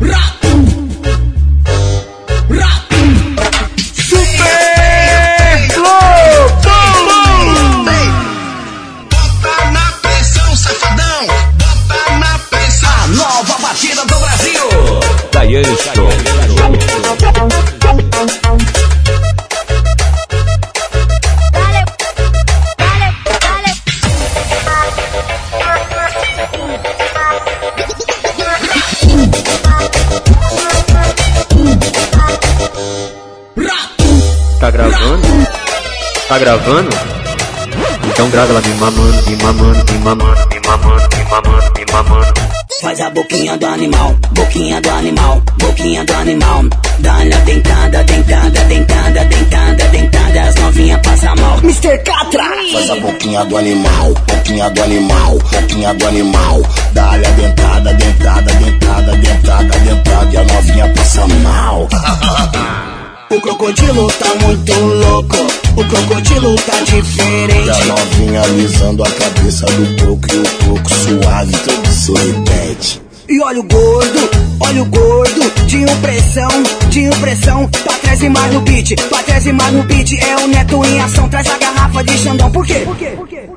Tá gravando? Então grava ela me mamando, me mamando, me mamando, me mamando, me mamando, me mamando. Faz a boquinha do animal, boquinha do animal, boquinha do animal. Dá-lhe a dentada, dentada, dentada, dentada, dentada, as novinhas passam mal. Mr. Catra! Faz a boquinha do animal, boquinha do animal, boquinha do animal. Dá-lhe a dentada, dentada, dentada, dentada, dentada, e a novinha passa mal. O crocodilo tá muito louco, o crocodilo tá diferente. a novinha alisando a cabeça do coco e o coco suave, todo sorridente. E olha o gordo, olha o gordo, de impressão, de impressão. Pra trás e mais no beat, pra trás e mais no beat. É o neto em ação, traz a garrafa de Xandão. Por quê? Por quê? Por quê?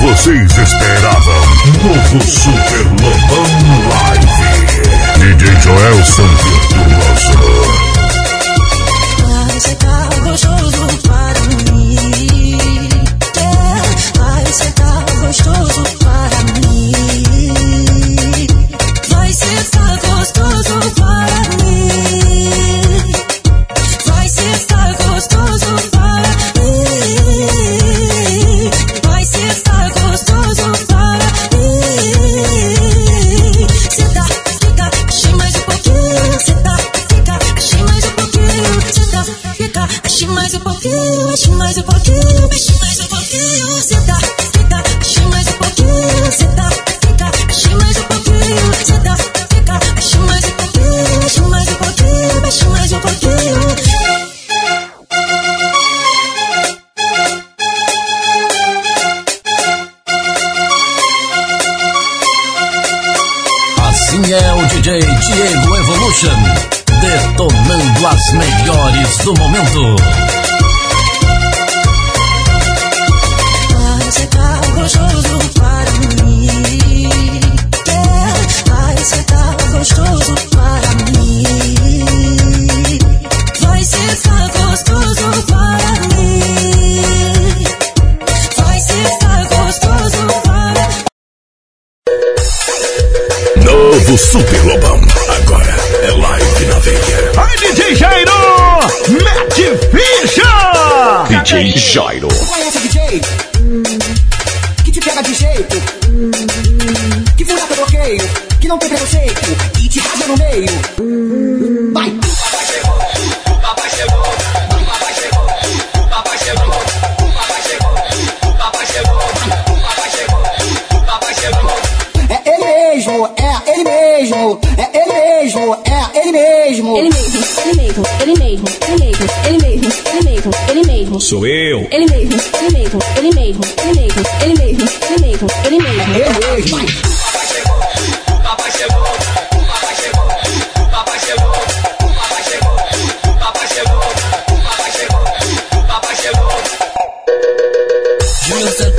vocês esperavam. Novo Super Lobão Live. DJ Joelson Virtuoso.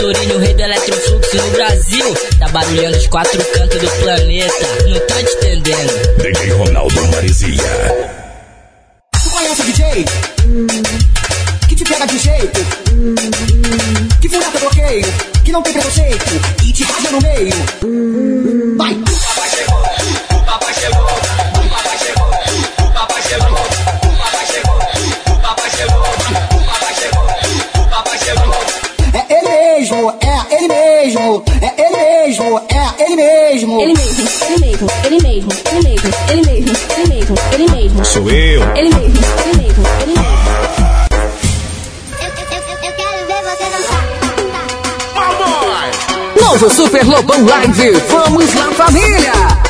Júnior Santorini, o rei do eletrofluxo no Brasil. Tá barulhando os quatro cantos do planeta. Não tô te entendendo. DJ Ronaldo Marizia. Tu conhece DJ? Que te pega de jeito. Que fura teu bloqueio. Que não tem preconceito. E te rasga no meio. Super Lobão Live. Vamos lá, família!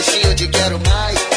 gostinho de quero mais.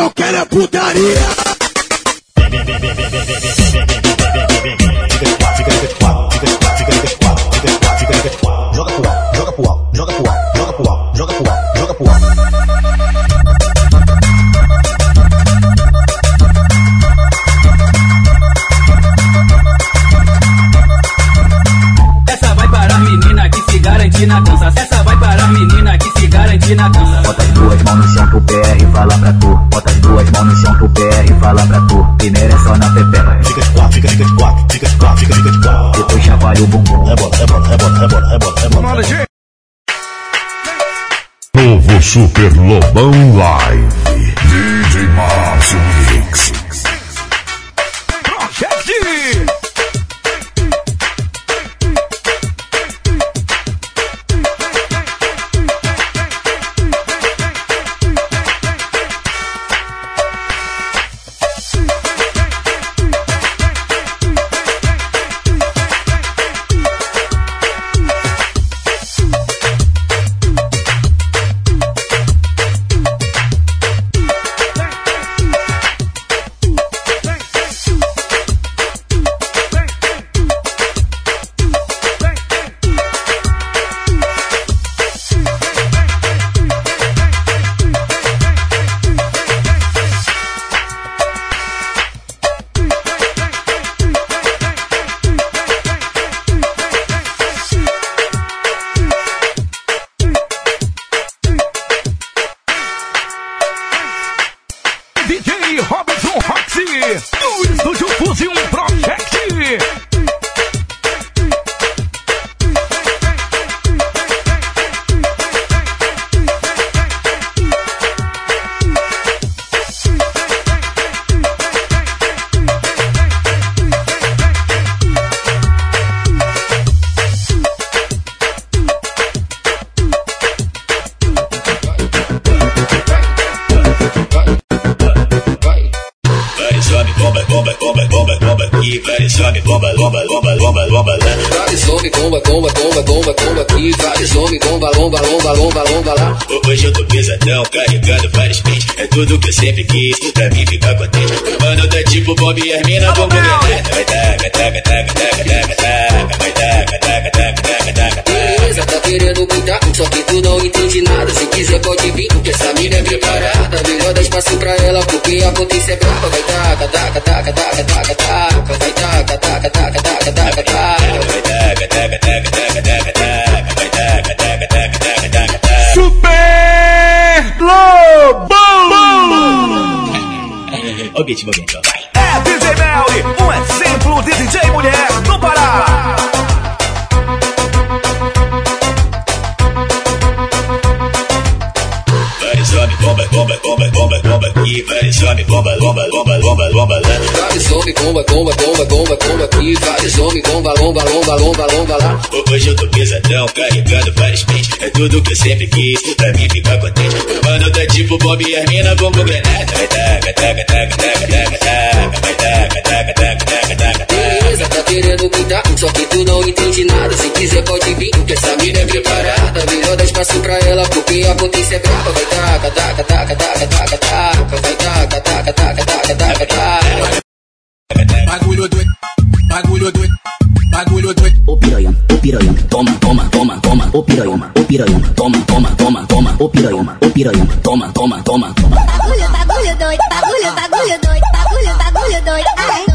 Eu quero é putaria. Super Lobão Live. Bomba, bomba, bomba, bomba lá. Hoje eu tô pesadão, carregando vários pentes. É tudo que eu sempre quis, pra mim ficar contente. Mano, tá tipo Bob e Hermina, bomba granada. Vai taca, taca, taca, taca, taca, taca. Vai taca, taca, taca, taca, taca. Beleza, tá querendo cuidar, só que tu não entende nada. Se quiser pode vir, porque essa mina é preparada. Melhor dar espaço pra ela, porque a potência é brava. Vai taca, taca, taca, taca, taca, taca. Vai taca, taca, taca, taca, taca, Objetivo, vai. É DJ Melly, um exemplo de DJ mulher do Pará. Vários homem bomba, bomba, bomba, bomba, bomba aqui. Vários homem bomba, bomba, bomba, bomba, bomba homem bomba, bomba, bomba, bomba, bomba aqui. Vários homem bomba, bomba, bomba, bomba, bomba lá. Hoje eu tô pesadão, carregando vários pentes. É tudo que eu sempre quis, pra mim ficar contente. Mano, tá tipo Bob e Hermina, bomba granada. Vai taca, taca, taca, taca, taca, taca. Vai taca, taca, taca, taca, taca, taca. Beleza, tá querendo cuidar, só que tu não entende nada. Se quiser pode vir, porque essa mina é preparada. Melhor dar espaço pra ela, porque a potência é brava. Vai taca, taca, taca, taca, taca, taca. Vai taca, taca, taca, taca, taca, taca. Bagulho doido, bagulho doido, bagulho doido. Ô piranha, ô piranha, toma, toma, toma, toma, ô piranha, ô piranha, toma, toma, toma, toma, ô piranha, ô piranha, toma, toma, toma, toma. Bagulho, bagulho doido, bagulho, bagulho doido, bagulho, bagulho doido, ai.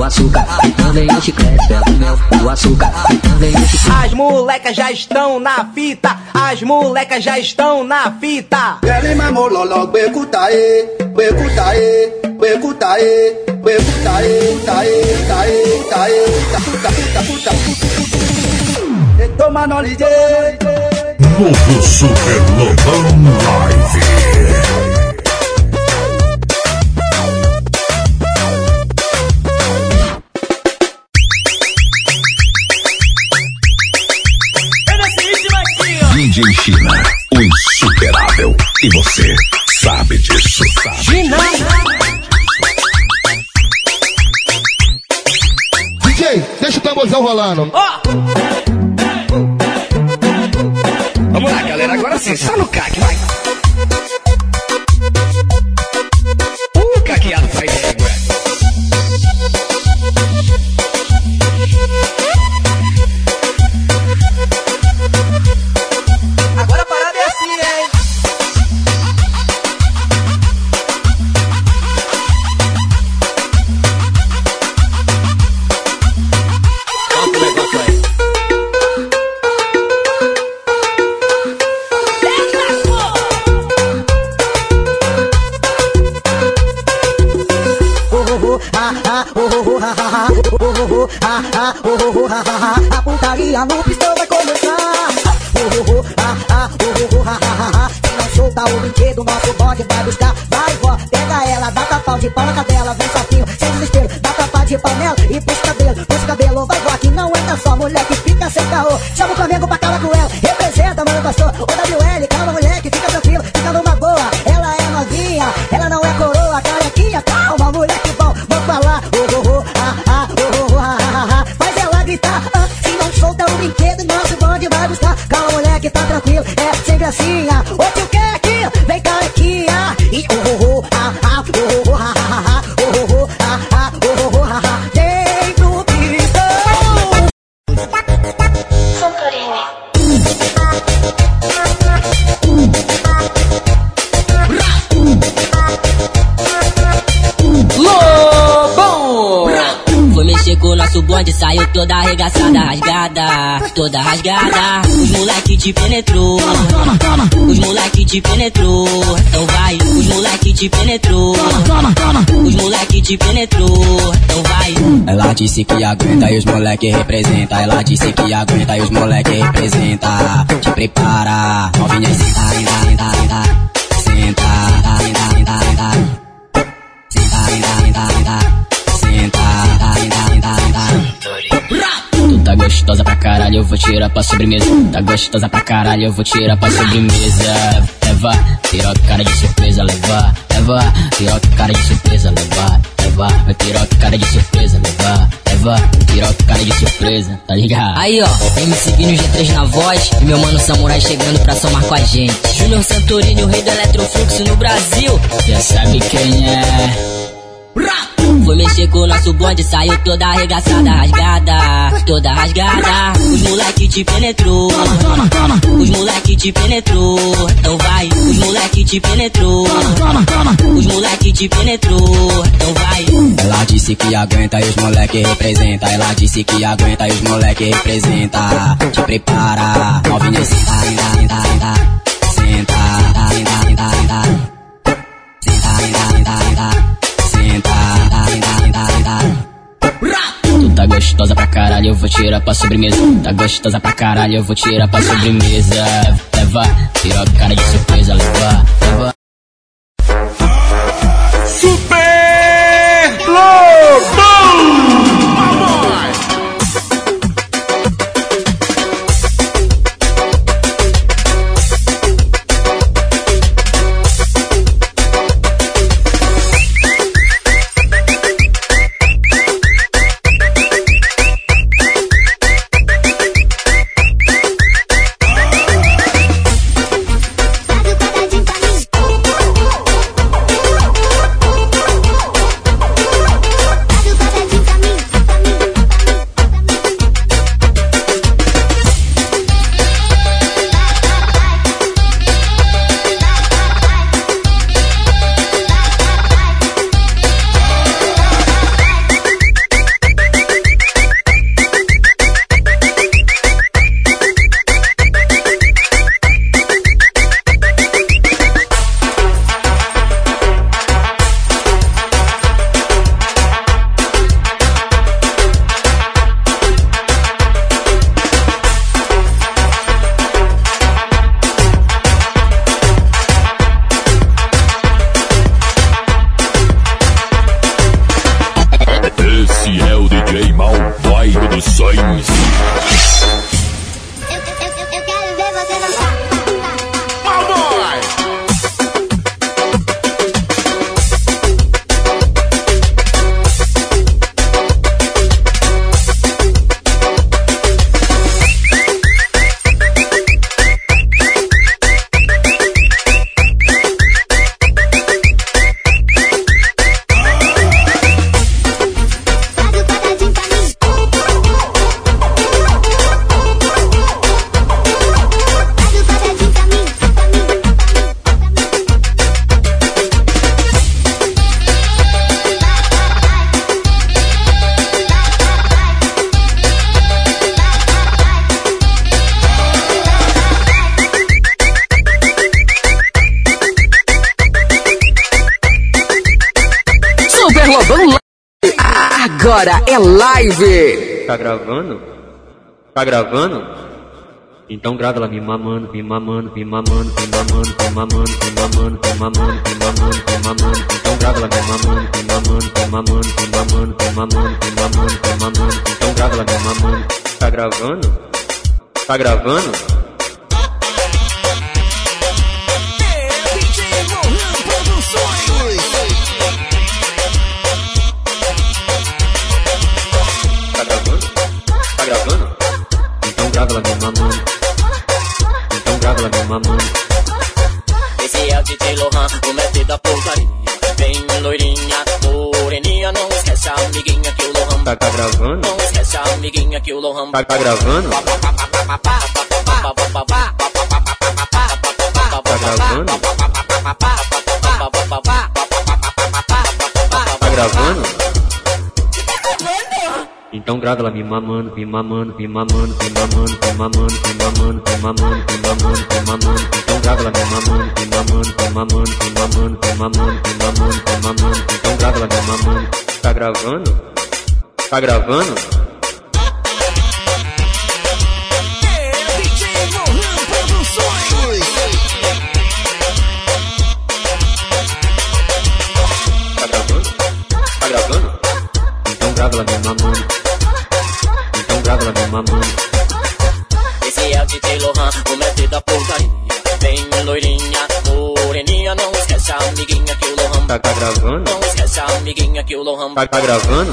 O açúcar, e também o chiclete. Pega o mel, o açúcar, e também o chiclete. As molecas já estão na fita, as molecas já estão na fita. Ele mamou lolo, becuta e, becuta e, becuta e, becuta e, ta e, ta e, ta e, ta puta, puta, puta, puta. E toma no ligue. Novo Super Lobão Live. DJ China, o insuperável. E você sabe disso. China. DJ, deixa o tamborzão rolando. Vamos lá, galera, agora sim, só no caque, vai. A toda rasgada. Os moleque te penetrou, os moleque te penetrou. Então vai, os moleque te penetrou, os moleque te penetrou. Então vai. Ela disse que aguenta e os moleque representa. Ela disse que aguenta e os moleque representa. Te prepara, novinha senta, senta, senta, senta. Senta, senta, senta, senta. Senta, senta, senta, senta. Senta, senta, senta, senta. Tá gostosa pra caralho, eu vou tirar pra sobremesa. Tá gostosa pra caralho, eu vou tirar pra sobremesa. Leva, piroca cara de surpresa, leva, leva, piroca cara de surpresa, leva, leva, vai piroca cara de surpresa, leva, leva, piroca cara de surpresa, tá ligado? Aí ó, MC Pino G3 na voz e meu mano Samurai chegando pra somar com a gente. Júnior Santorini, o rei do eletrofluxo no Brasil. Já sabe quem é. Foi mexer com o nosso bonde, saiu toda arregaçada, rasgada, toda rasgada. Os moleque te penetrou, os moleque te penetrou. Então vai, os moleque te penetrou, os moleque te penetrou. Então vai. Ela disse que aguenta e os moleque representa. Ela disse que aguenta e os moleque representa. Te prepara, novinha, senta, senta, senta, senta. Senta, senta, senta, senta. Senta, senta, senta, Tu tá gostosa pra caralho, eu vou tirar pra sobremesa. Tá gostosa pra caralho, eu vou tirar pra sobremesa. Leva, piroca cara de surpresa, leva, leva. Live. Tá gravando? Tá gravando? Então grava ela me mamando, me mamando, me mamando, me mamando, me mamando, me mamando, me mamando, me mamando, me mamando. Então grava ela me mamando, me mamando, me mamando, me mamando, me mamando, me mamando, me mamando. Então grava ela me mamando. Tá gravando? Tá gravando? Mamando. Esse é o DJ Lohan, o mestre da porcaria. Vem loirinha, moreninha, não esquece a amiguinha que o Lohan. Tá, tá gravando? Não esquece a amiguinha que o Lohan. Tá, tá gravando? Tá gravando? Então grava ela me mamando, me mamando, me mamando, me mamando, me mamando, me mamando, me mamando, me mamando, me mamando. Então grava ela me mamando, me mamando, me mamando, me mamando, me mamando, me mamando, me mamando. Então grava ela me mamando. Tá gravando? Tá gravando? gravando? Essa amiguinha que o Lohan tá gravando?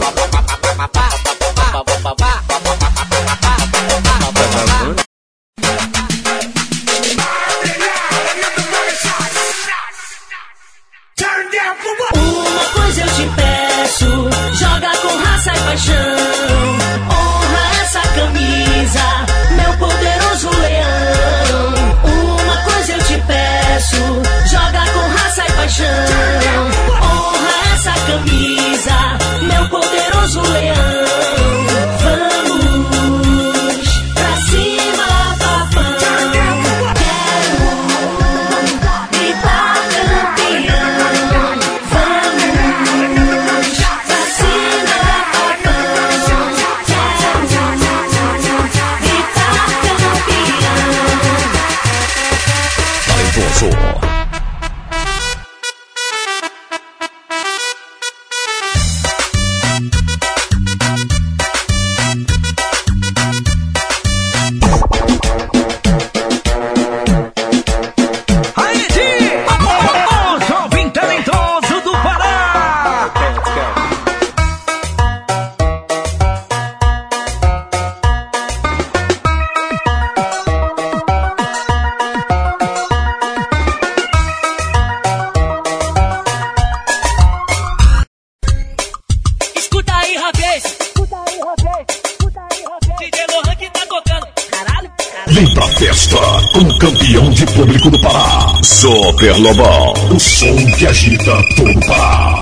Super Lobão. O som que agita a.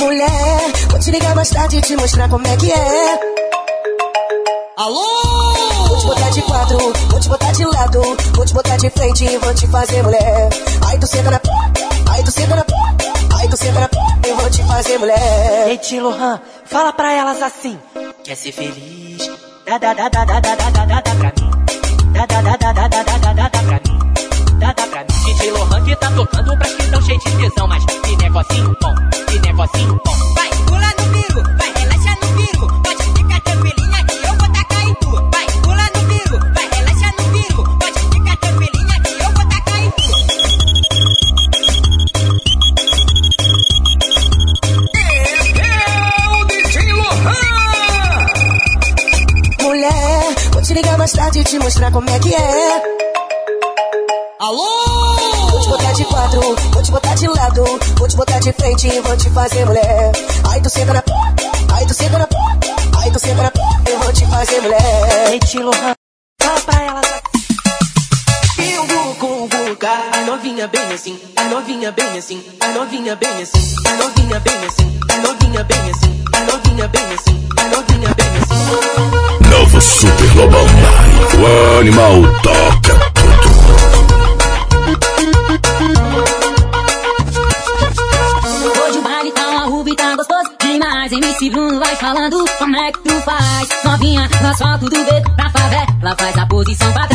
Mulher, vou te ligar mais tarde e te mostrar como é que é. Alô! Vou te botar de quatro, vou te botar de lado, vou te botar de frente e vou te fazer mulher. Ai, tu senta na aí tu senta na aí tu senta na eu vou te fazer mulher. Ei, Tilohan, fala pra elas assim: quer ser feliz? Da, da, da, da, da, da, da. te mostrar como é que é. Alô! Vou te botar de quatro, vou te botar de lado, vou te botar de frente e vou te fazer mulher. Ai, tu senta na ai, tu senta na ai, tu senta na eu vou te fazer mulher. Gente, Lohan, pra ela. Eu vou convocar a novinha bem assim, a novinha bem assim, a novinha bem assim. o animal toca tudo. Hoje o baile tá uma rubi, tá gostoso demais. MC Bruno vai falando como é que tu faz. Novinha, nós foto do dedo pra favela. Faz a posição pra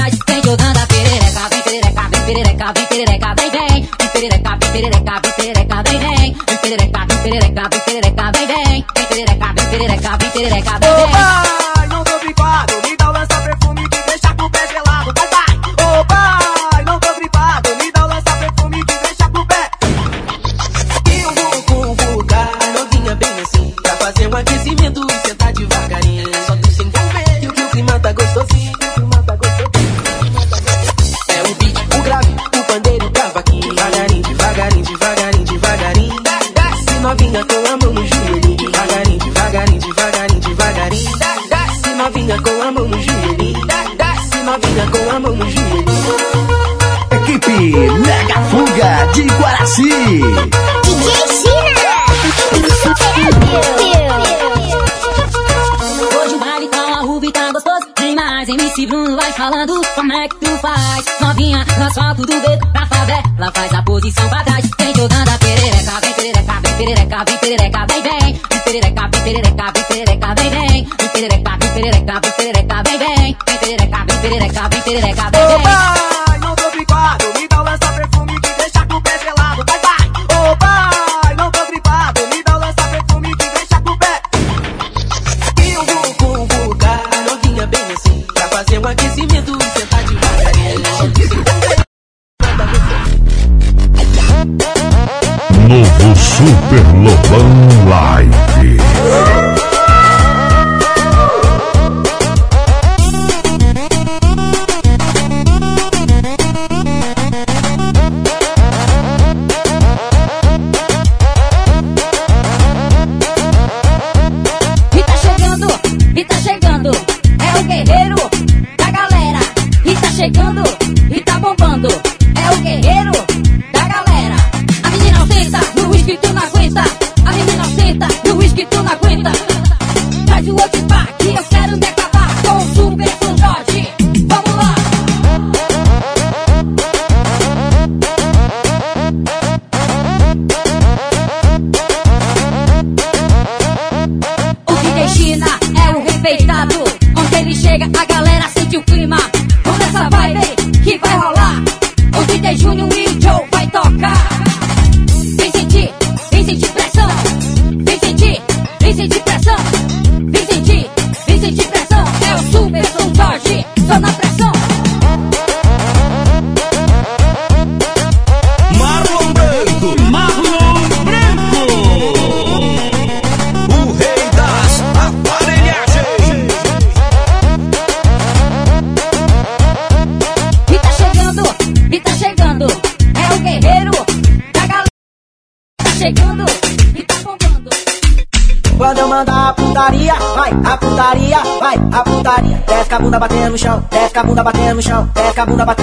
chão, desce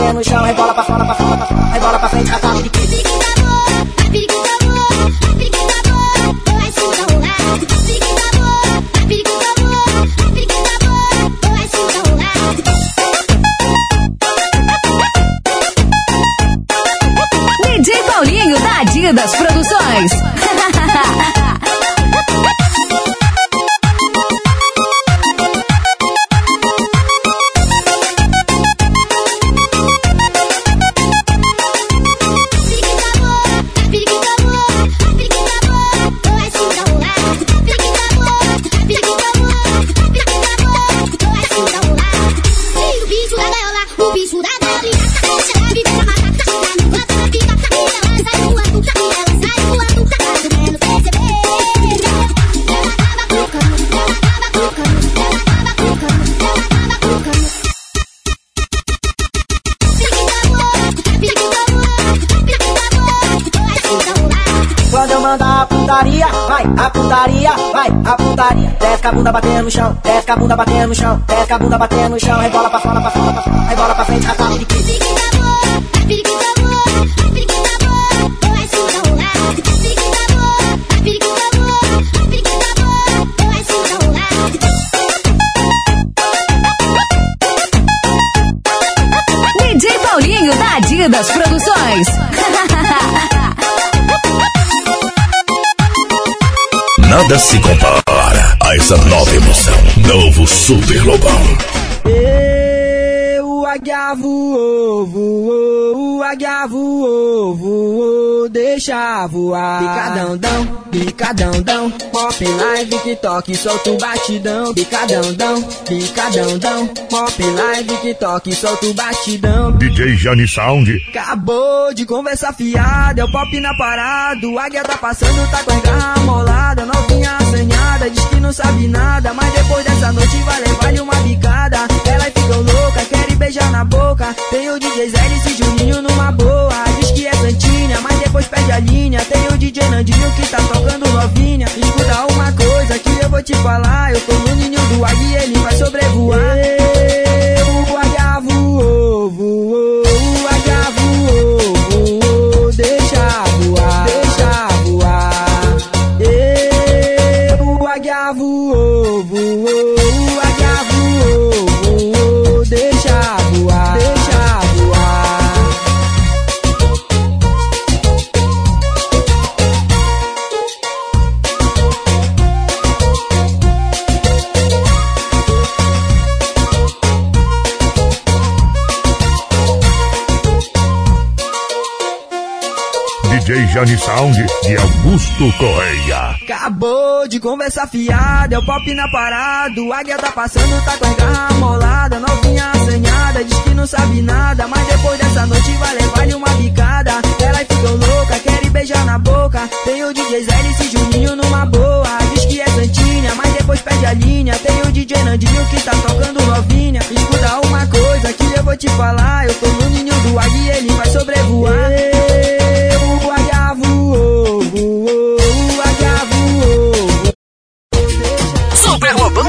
a putaria, vai, a putaria. Desce com a bunda batendo no chão, desce com a bunda batendo no chão, desce com a bunda batendo no chão, rebola pra fora, pra fora, pra fora, rebola pra frente, catado de pique. Pique da amor, pique da pique. Pique pique da amor, pique da amor, vai se rolar. DJ Paulinho da Adidas Produções. Nada se compara a essa nova emoção. Novo Super Lobão. O águia voou, o águia voou, deixa voar. Picadão, dão, picadão, dão, pop live, que toque, solta o batidão. Picadão, dão, picadão, dão, pop live, que toque, solta o batidão. DJ Jani Sound. Acabou de conversa fiada, é o pop na parada. O águia tá passando, tá com a garra molada. Novinha assanhada, diz que não sabe nada. Mas depois dessa noite vai levar-lhe uma bicada. Elas ficam loucas, querem beijar na boca. Tem o DJ Zé e Juninho numa boa. Diz que é santinha, mas depois perde a linha. Tem o DJ Nandinho que tá tocando novinha. Escuta uma coisa que eu vou te falar. Eu tô no ninho do águia e ele vai sobrevoar. Jani Sound de Augusto Correia. Acabou de conversa fiada, é o pop na parada. O águia tá passando, tá com a garra molada. novinha assanhada, diz que não sabe nada, mas depois dessa noite vai levar-lhe uma bicada. Ela ficou louca, quer beijar na boca. Tem o DJ Zé e Juninho numa boa. Diz que é santinha, mas depois perde a linha. Tem o DJ Nandinho que tá tocando novinha. Escuta uma coisa que eu vou te falar. Eu tô no ninho do águia e ele vai sobrevoar. O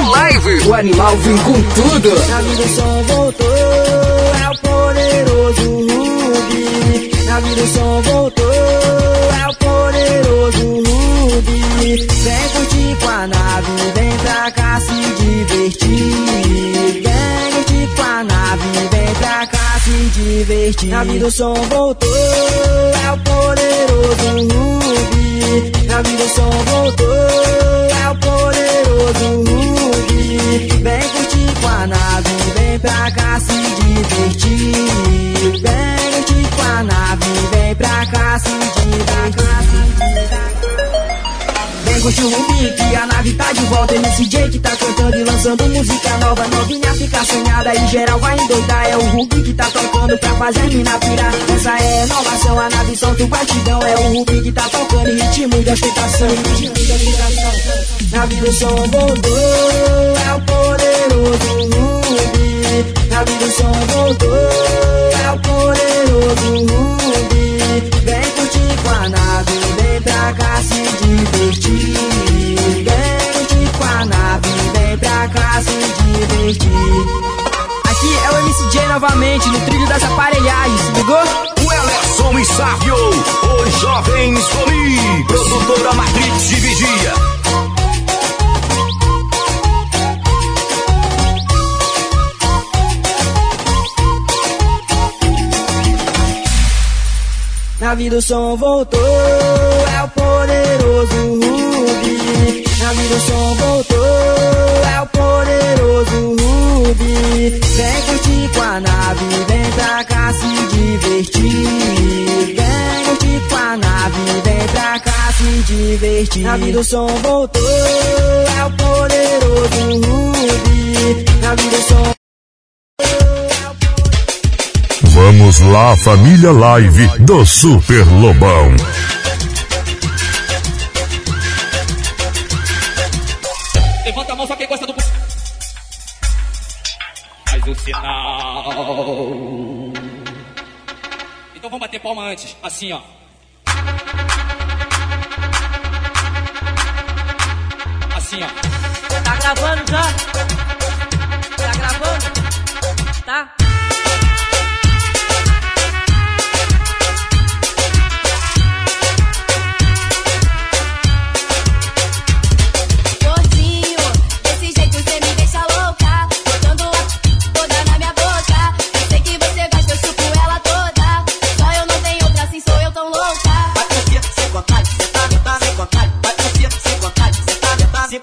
Live. O animal vem com tudo. Na vida o som voltou, é o poderoso Rubi. Na vida o som voltou, é o poderoso Rubi. Vem curtir com a nave, vem pra cá se divertir. Vem se divertir. Na vida o som voltou, é o poderoso Rubi. Na vida o som voltou, é o poderoso Rubi. Vem curtir com a nave, vem pra cá se divertir. Vem curtir com a nave, vem pra cá se divertir. Vem curtir o Rubi, que a nave tá de volta. MC J que tá cantando e lançando música nova. Novinha fica sonhada e geral vai endoidar. É o Rubi que tá tocando pra fazer a mina pirar. Essa é a inovação, a nave solta o batidão. É o Rubi que tá tocando em ritmo de ostentação. Ritmo de ostentação. Na vida o som voltou, é o poderoso Rubi. Na vida o som voltou, é o poderoso Rubi. Vem curtir com a nave, pra cá se divertir. Vem com a nave, vem pra cá se divertir. Aqui é o MCJ novamente, no trilho das aparelhagens, ligou? O Elerson e Sávio, os jovens comigo. Produtora Matrix de Vigia. Na vida o som voltou, é o poderoso Rubi. Na vida o som voltou, é o poderoso Rubi. Vem curtir com a nave, vem pra cá se divertir. Vem curtir com a nave, vem pra cá se divertir. Na vida o som voltou, é o poderoso Rubi. Na vida o som Vamos lá, família live do Super Lobão. Levanta a mão só quem gosta do. Faz o sinal. Então vamos bater palma antes, assim ó. Assim ó. Tá gravando já? Tá gravando? Tá?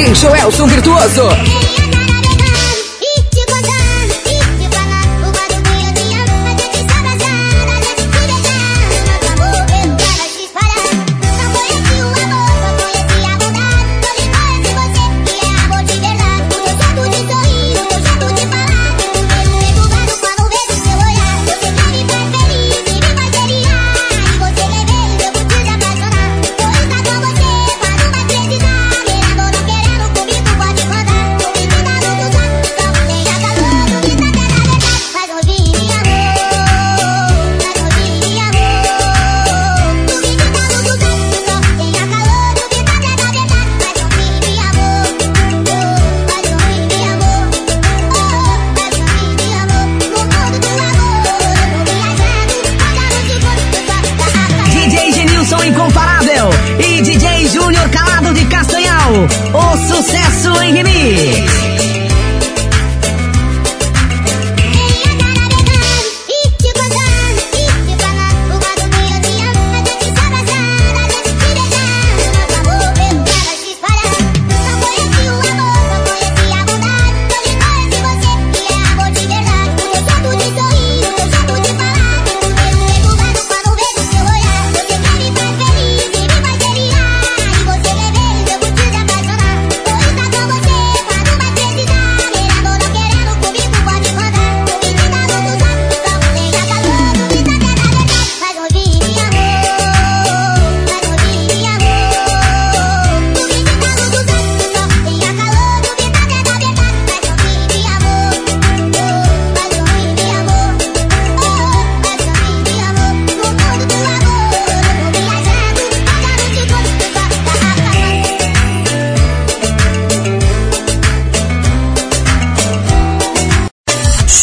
DJ Joelson Virtuoso.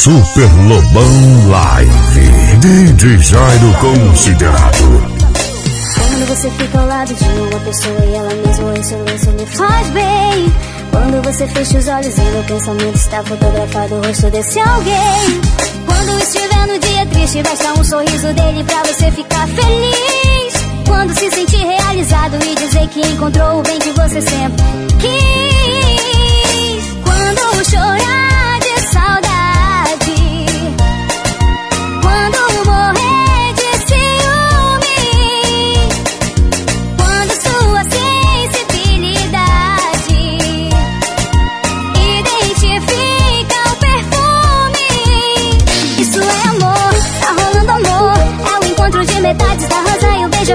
Super Lobão Live. DJ Jairo considerado. Quando você fica ao lado de uma pessoa e ela mesmo em silêncio me faz bem. Quando você fecha os olhos e meu pensamento está fotografado o rosto desse alguém. Quando estiver no dia triste, basta um sorriso dele pra você ficar feliz. Quando se sentir realizado e dizer que encontrou o bem que você sempre quis. Quando chorar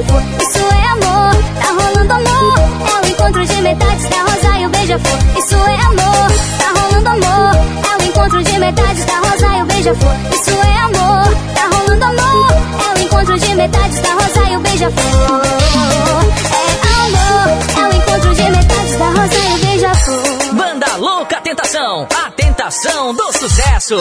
Isso é amor, tá rolando amor. É o encontro de metades da rosa e o beija-flor. Isso é amor, tá rolando amor. É o encontro de metades da rosa e o beija-flor. Isso é amor, tá rolando amor. É o encontro de metades da rosa e o beija-flor. É amor, é o encontro de metades da rosa e o beija-flor. Banda Louca Tentação, a tentação do sucesso.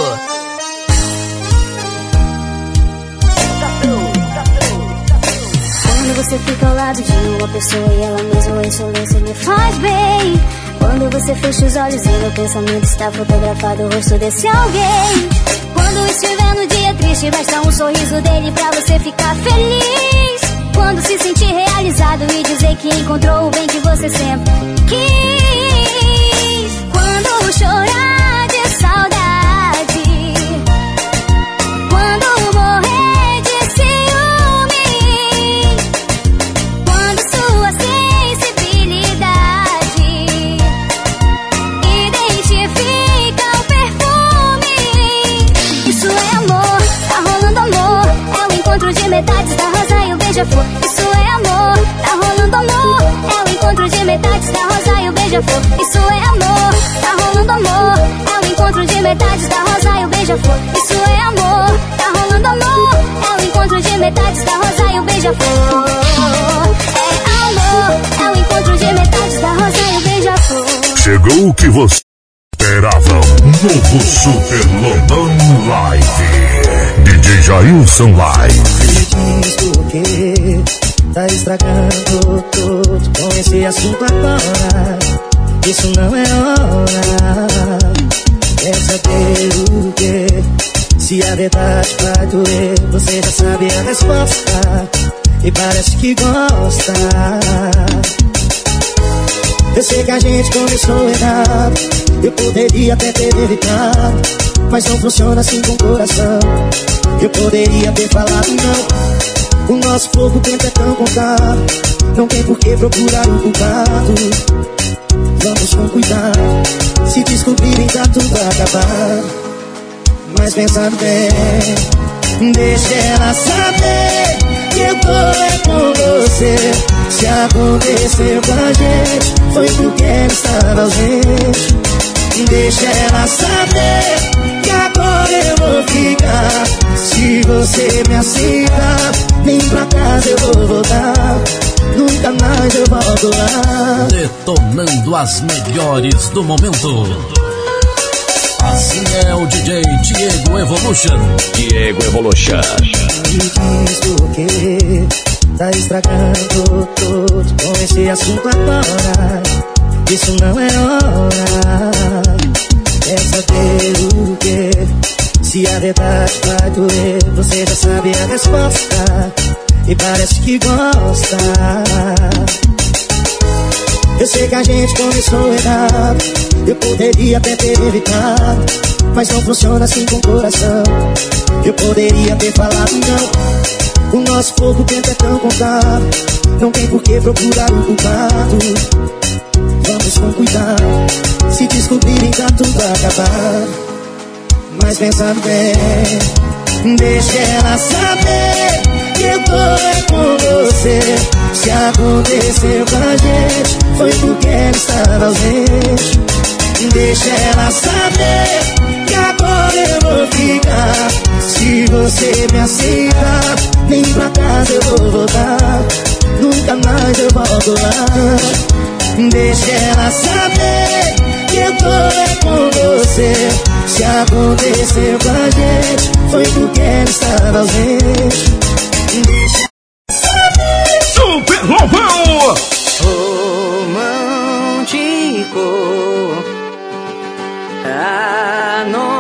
Você fica ao lado de uma pessoa e ela mesmo em silêncio me faz bem. Quando você fecha os olhos e meu pensamento está fotografado o rosto desse alguém. Quando estiver no dia triste, basta um sorriso dele pra você ficar feliz. Quando se sentir realizado e dizer que encontrou o bem que você sempre quis. Quando chorar de saudade. Metades da rosa e o beija-flor. Isso é amor, tá rolando amor. É o encontro de metades da rosa e o beija-flor. É amor, é o encontro de metades da rosa e o beija-flor. Chegou o que você esperava. Novo Super Lobão Live. DJ Jailson Live. diz por quê Tá estragando tudo com esse assunto agora Isso não é hora Quer saber o quê? Se a verdade vai doer Você já sabe a resposta E parece que gosta Eu sei que a gente começou errado. Eu poderia até ter evitado Mas não funciona assim com o coração. Eu poderia ter falado não. O nosso fogo dentro é tão contado Não tem por que procurar um culpado. Vamos com cuidado. Se descobrirem tá tudo acabado. Mas pensando bem Deixa ela saber Que eu tô é com você. Se aconteceu com a gente Foi porque ela estava ausente. Deixa ela saber Que agora eu vou ficar. Se você me aceita Vem pra casa eu vou voltar. Nunca mais eu volto lá. Detonando as melhores do momento. Assim é o DJ Diego Evolution. Diego Evolution. Me diz por quê Tá estragando tudo com esse assunto agora Isso não é hora. Quer saber o que? Se a verdade vai doer, você já sabe a resposta. E parece que gosta. Eu sei que a gente começou errado. Eu poderia até ter evitado. Mas não funciona assim com o coração. Eu poderia ter falado não. O nosso fogo dentro é tão contado. Não tem por que procurar o culpado. Vamos com cuidado. Se descobrirem, tá tudo acabado. Mas pensando bem, deixa ela saber que eu tô é com você. Se aconteceu com a gente, foi porque ela estava ausente. Deixa ela saber agora eu vou ficar. Se você me aceitar, nem pra casa eu vou voltar. Nunca mais eu volto lá. Deixa ela saber que eu tô é com você. Se aconteceu com a gente, foi porque ela estava ausente. Deixa Super Lobão! Romântico Anônimo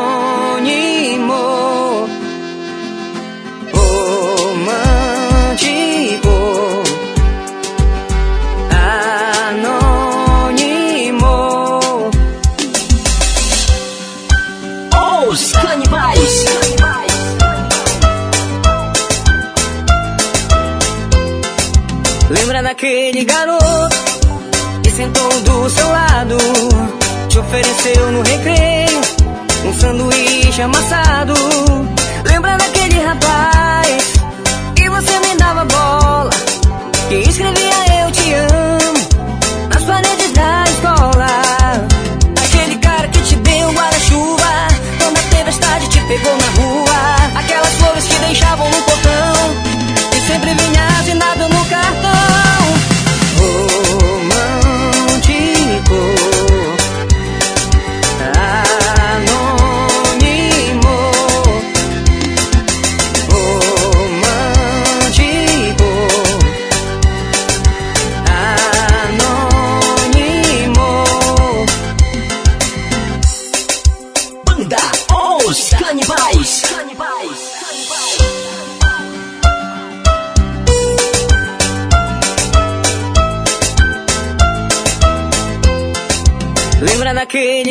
Daquele garoto que sentou do seu lado, te ofereceu no recreio um sanduíche amassado. Lembra daquele rapaz que você nem dava bola, que escrevia eu te amo nas paredes da escola. Aquele cara que te deu guarda-chuva quando a tempestade te pegou na rua. Aquelas flores que deixavam no portão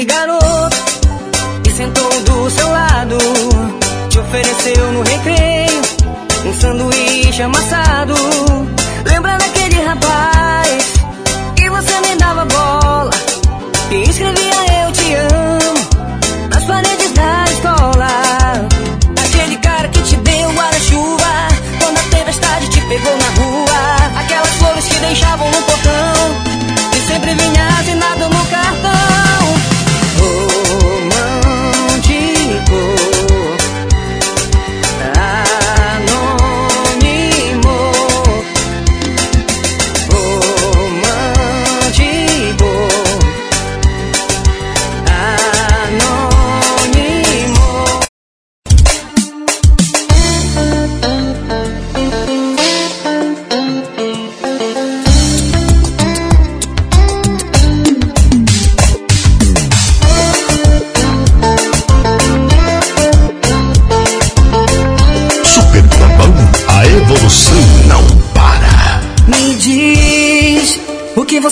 garoto que sentou do seu lado, te ofereceu no recreio um sanduíche amassado. Lembra daquele rapaz que você nem dava bola, que escrevia eu te amo nas paredes da escola. Aquele cara que te deu guarda-chuva quando a tempestade te pegou na rua. Aquelas flores que deixavam no portão e sempre vinha assinado no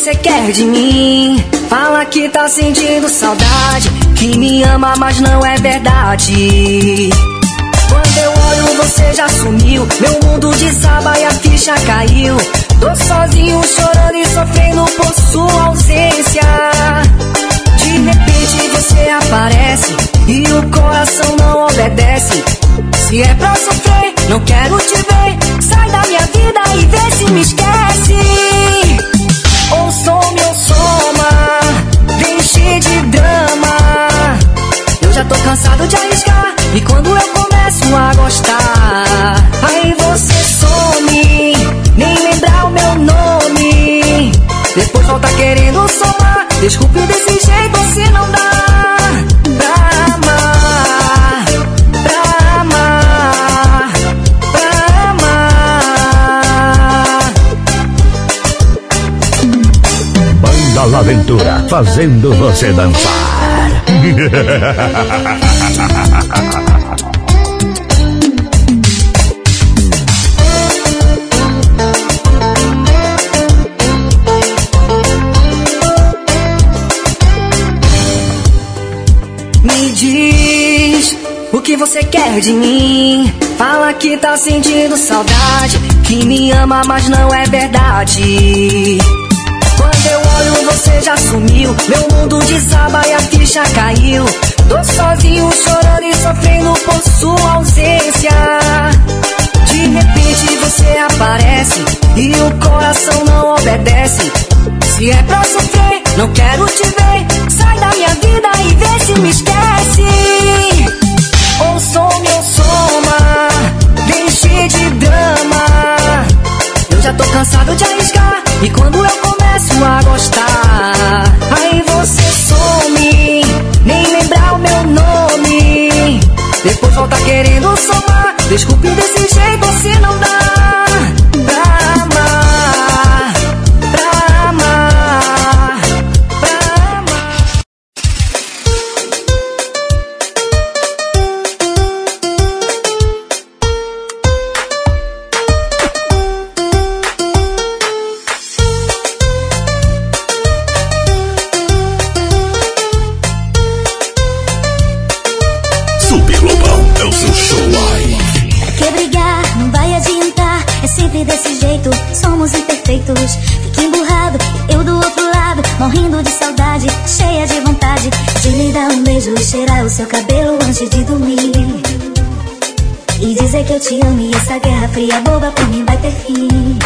você quer de mim. Fala que tá sentindo saudade, que me ama, mas não é verdade. Quando eu olho, você já sumiu. Meu mundo desaba e a ficha caiu. Tô sozinho, chorando e sofrendo por sua ausência. De repente você aparece e o coração não obedece. Se é pra sofrer, não quero te ver. Sai da minha vida e vê se me esquece. Tô cansado de arriscar. E quando eu começo a gostar, aí você some, nem lembrar o meu nome. Depois volta querendo somar. Desculpe desse jeito se não dá pra amar, pra amar, pra amar. Banda fazendo você dançar. Me diz o que você quer de mim. Fala que tá sentindo saudade, que me ama, mas não é verdade. Olho, você já sumiu. Meu mundo desaba e a ficha caiu. Tô sozinho, chorando e sofrendo por sua ausência. De repente você aparece e o coração não obedece. Se é pra sofrer, não quero te ver. Sai da minha vida e vê se me esquece. Ou some ou soma, deixe de drama. Eu já tô cansado de arriscar. E quando eu começo a gostar, aí você some, nem lembrar o meu nome. Depois volta querendo somar. Desculpe desse jeito, se não dá Fique emburrado, eu do outro lado, morrendo de saudade, cheia de vontade de lhe dar um beijo e cheirar o seu cabelo antes de dormir. E dizer que eu te amo e essa guerra fria boba por mim vai ter fim.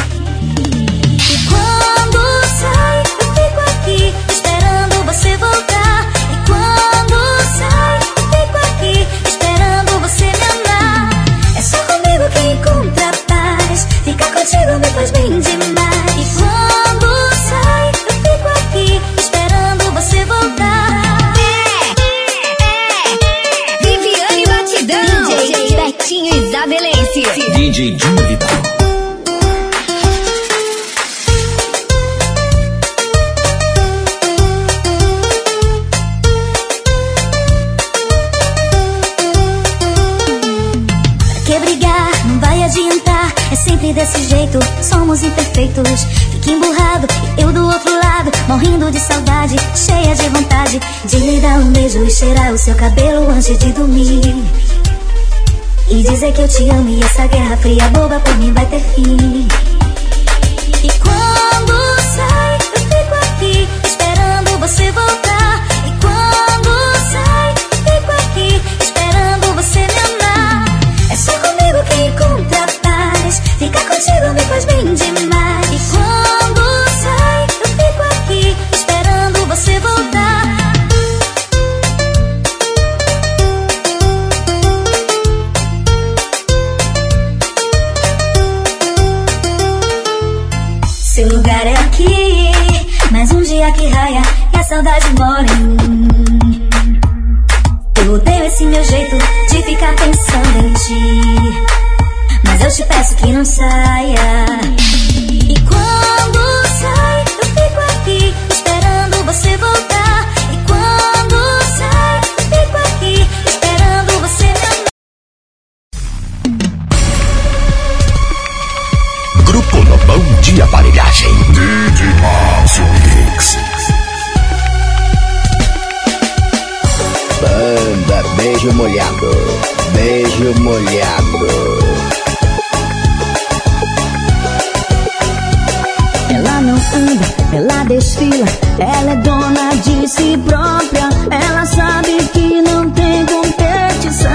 E cheirar o seu cabelo antes de dormir. E dizer que eu te amo e essa guerra fria boba por mim vai ter fim. E quando sai, eu fico aqui esperando você voltar. E quando sai, eu fico aqui esperando você me amar. É só comigo que encontra paz. Ficar contigo me faz bem demais. Ela desfila, ela é dona de si própria. Ela sabe que não tem competição.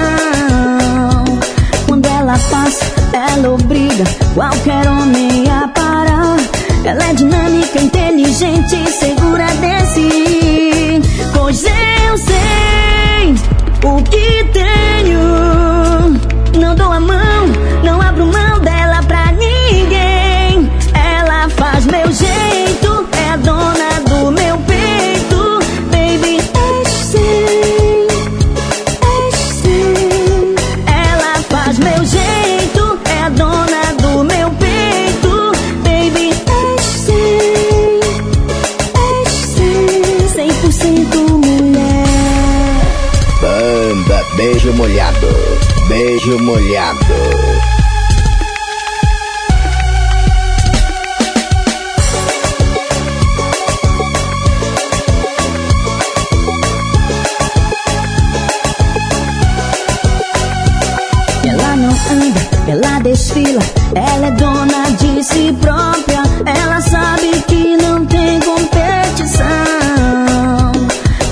Quando ela passa, ela obriga qualquer homem a parar. Ela é dinâmica, inteligente, segura de si. Pois eu sei o que tenho. Queijo molhado. Ela desfila, ela é dona de si própria. Ela sabe que não tem competição.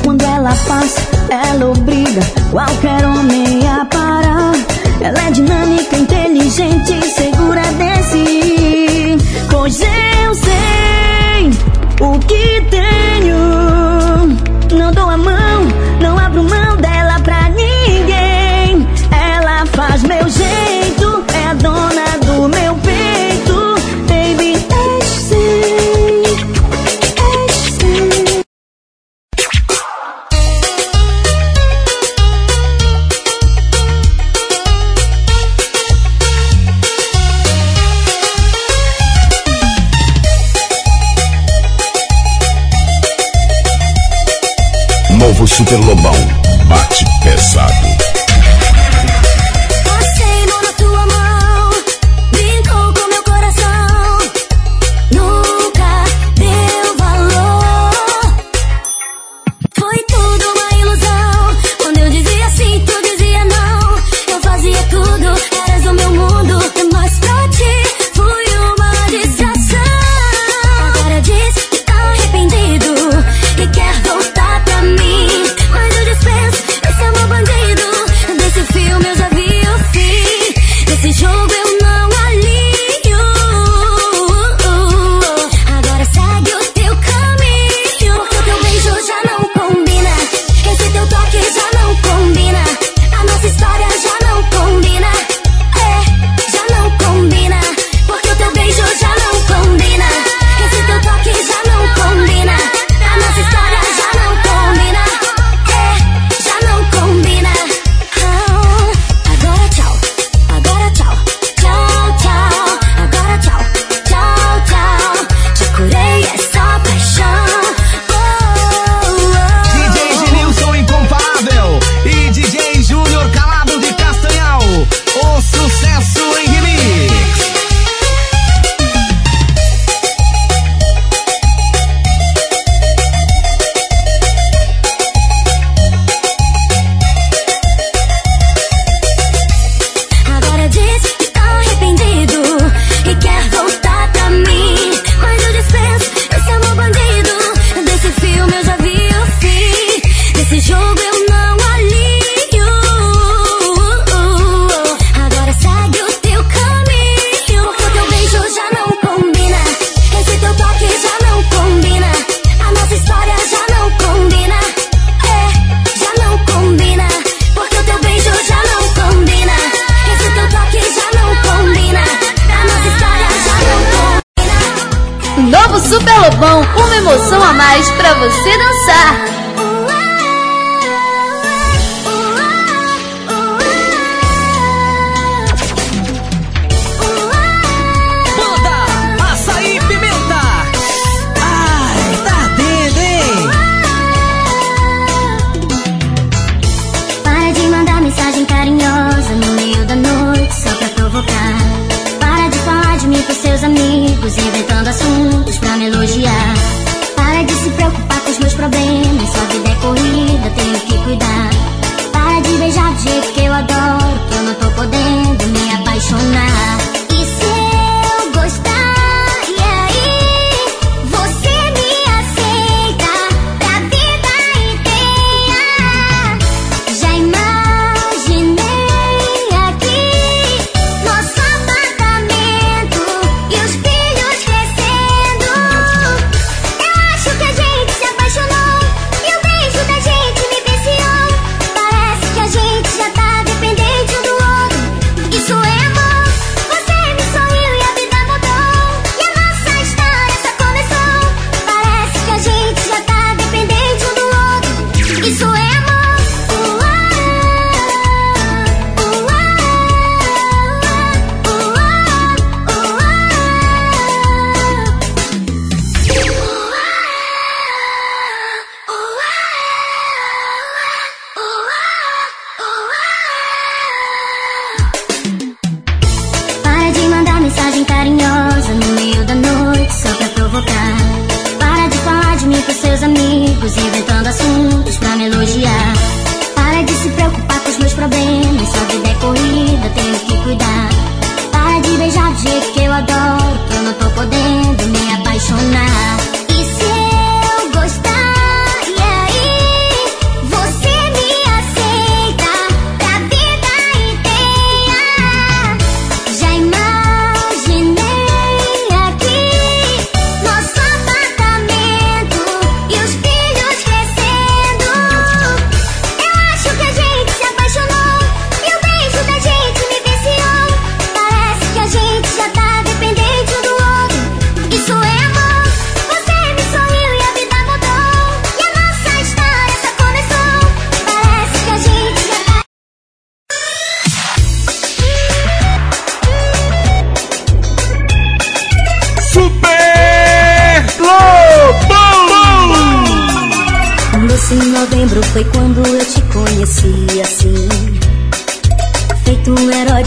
Quando ela passa, ela obriga qualquer dinâmica, inteligente e segura desse. Pois eu sei o que tem.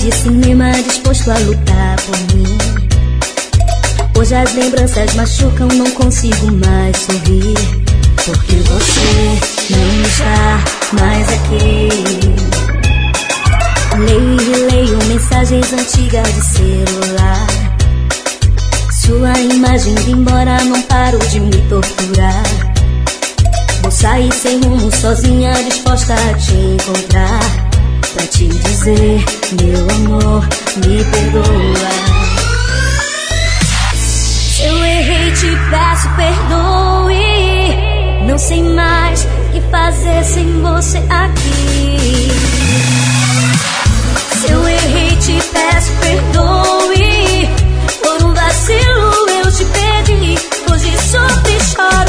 De cinema disposto a lutar por mim. Hoje as lembranças machucam, não consigo mais sorrir. Porque você não está mais aqui. Leio e releio mensagens antigas de celular. Sua imagem indo embora, não paro de me torturar. Vou sair sem rumo, sozinha, disposta a te encontrar. Pra te dizer, meu amor, me perdoa. Se eu errei, te peço perdoe. Não sei mais o que fazer sem você aqui. Se eu errei, te peço perdoe. Por um vacilo eu te perdi. Hoje sofro e choro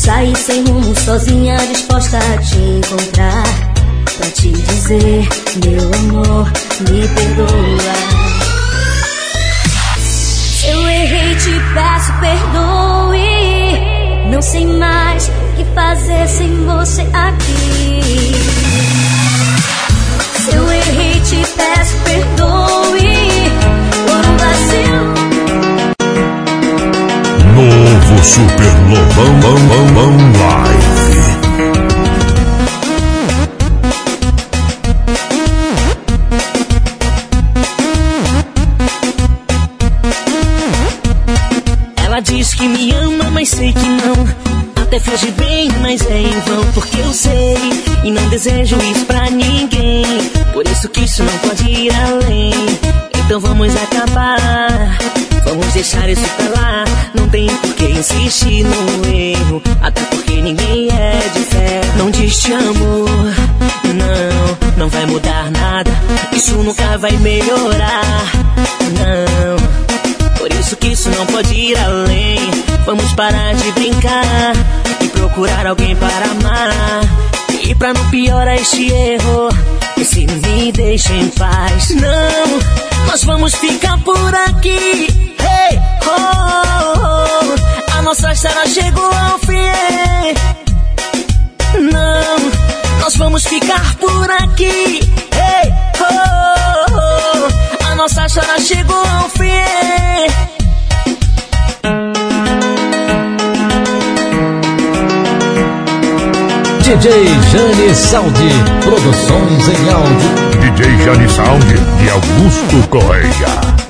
Sair sem rumo, sozinha, disposta a te encontrar. Pra te dizer, meu amor, me perdoa. Se eu errei, te peço perdoe. Não sei mais o que fazer sem você aqui. Se eu errei, te peço perdoe. Por um vacilo. Novo Super Lobão Bão, Bão, Bão Live. Ela diz que me ama, mas sei que não. Até finge bem, mas é em vão, porque eu sei. E não desejo isso pra ninguém. Por isso que isso não pode ir além. Então vamos acabar. Vamos deixar isso pra lá. Não tem por que insistir no erro. Até porque ninguém é de fé. Não diz te amo. Não, não vai mudar nada. Isso nunca vai melhorar. Não. Por isso que isso não pode ir além. Vamos parar de brincar e procurar alguém para amar. E pra não piorar este erro, esse me deixa em paz. Não, nós vamos ficar por aqui. Hey, oh, oh, oh. a nossa história chegou ao fim. Não, nós vamos ficar por aqui. Hey, oh, oh, oh. a nossa história chegou ao fim. DJ Jane Saldi, produções em áudio. DJ Jani Sound de Augusto Correia.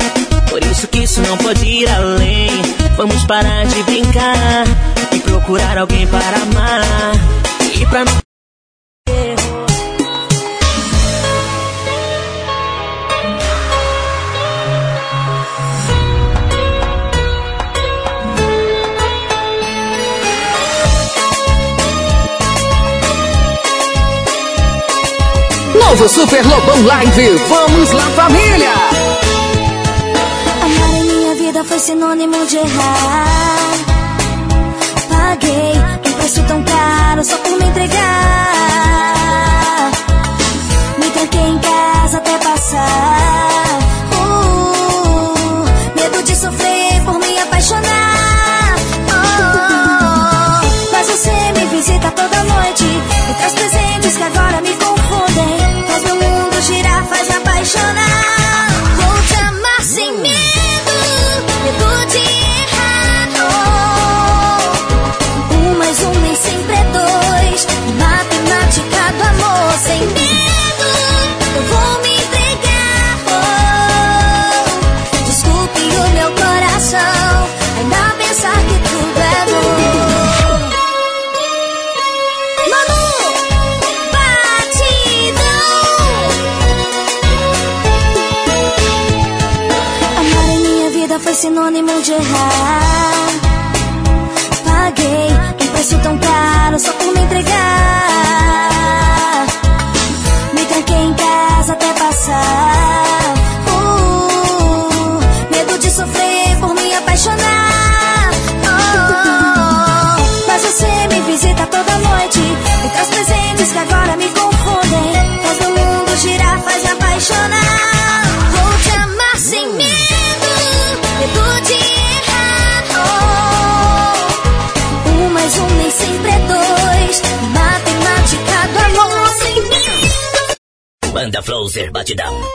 Por isso que isso não pode ir além. Vamos parar de brincar e procurar alguém para amar. E pra não. Novo Super Lobão Live. Vamos lá, família! vida foi sinônimo de errar. Paguei um preço tão caro só por me entregar. Me tranquei em casa até passar. Uh, medo de sofrer por me apaixonar. Oh, mas você me visita toda noite. e traz presentes que agora me convidam. sinônimo de errar. Paguei um preço tão caro só por me entregar. Me tranquei em casa até passar. Uh, medo de sofrer por me apaixonar. Oh. Mas você me visita toda noite. e traz presentes que agora me confundem. ರಾಜ್ಯದ